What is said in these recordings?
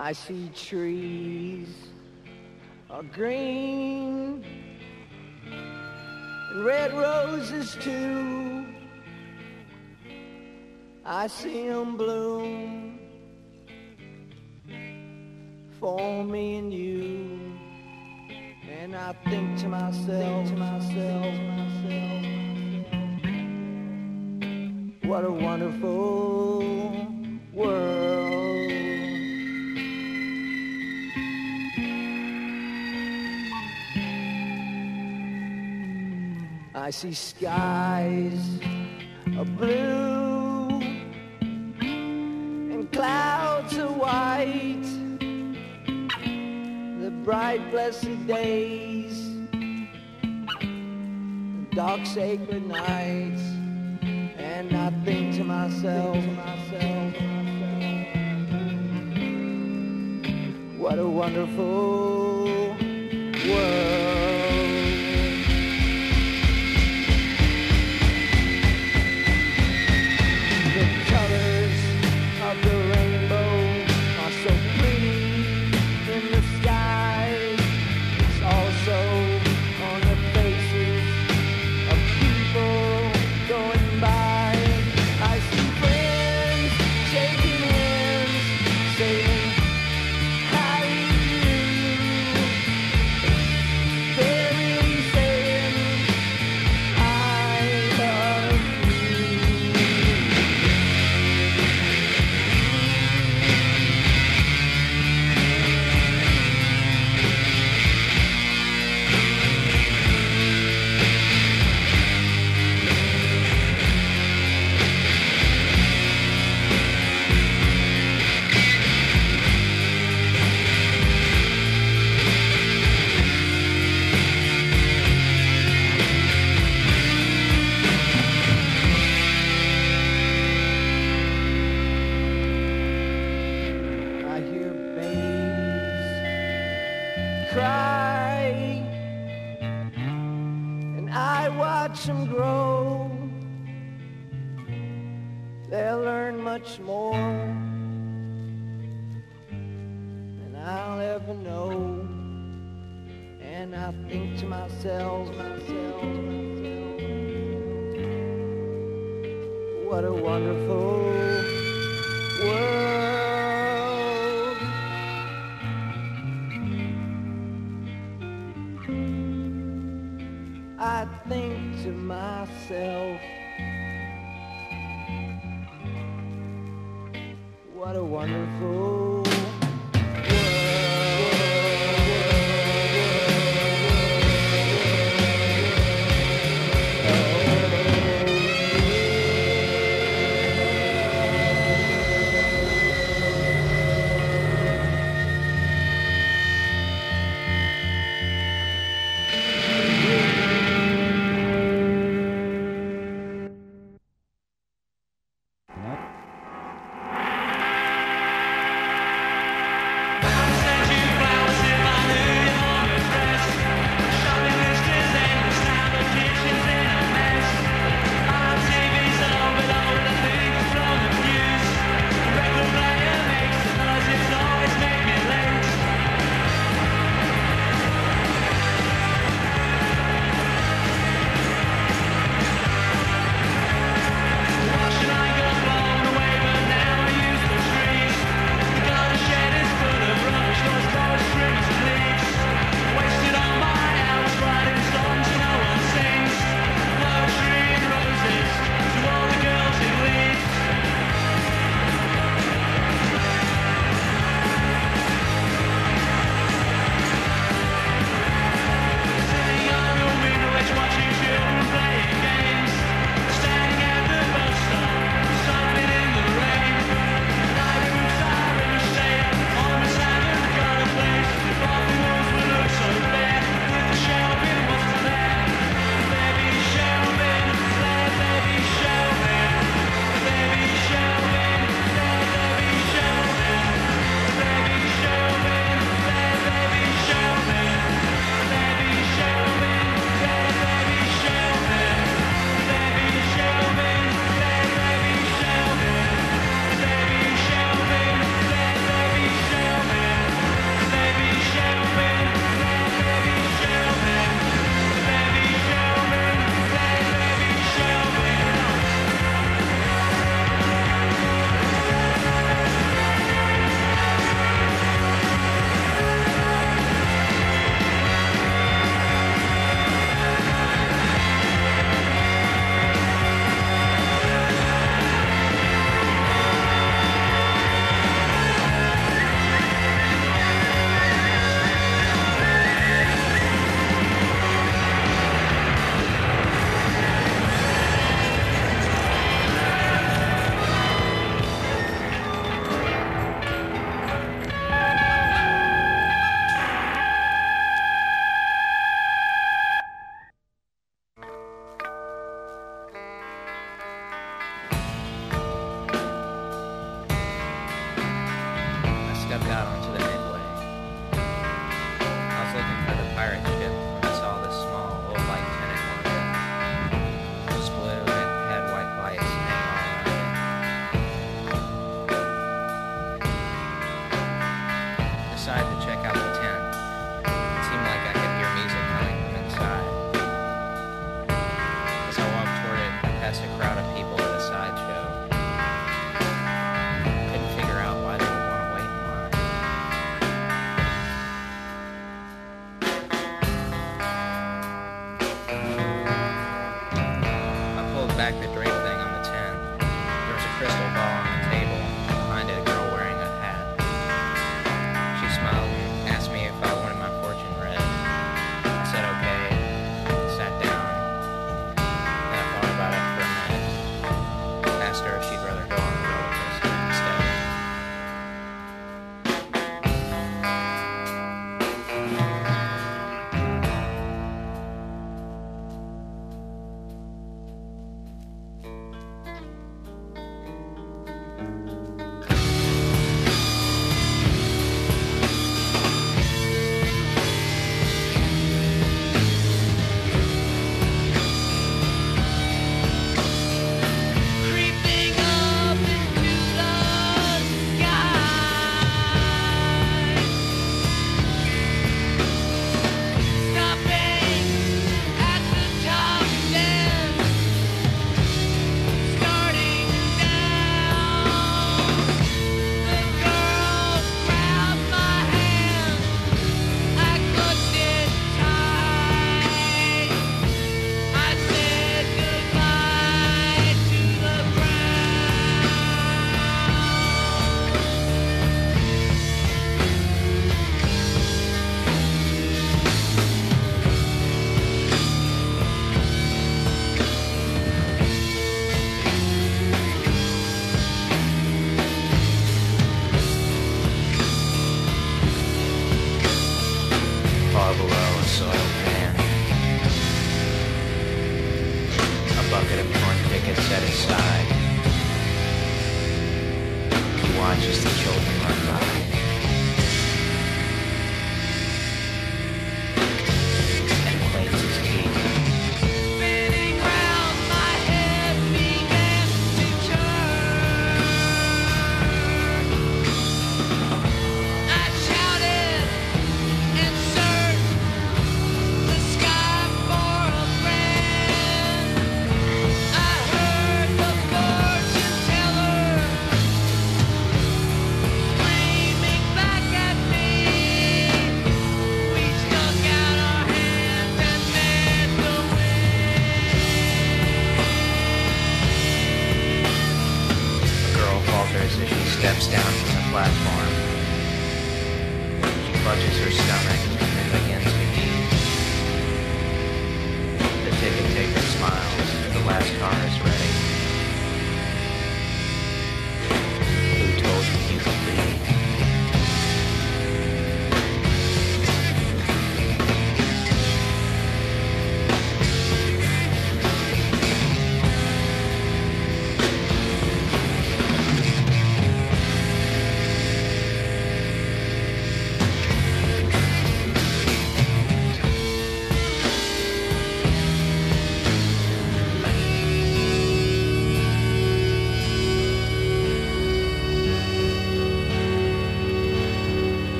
I see trees are green and red roses too. I see them bloom for me and you. And I think to myself, to myself, myself, what a wonderful I see skies of blue and clouds of white, the bright blessed days, the dark sacred nights, and I think to myself, to myself, what a wonderful what a wonderful world. I think to myself, what a wonderful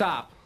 Stop.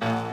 Thank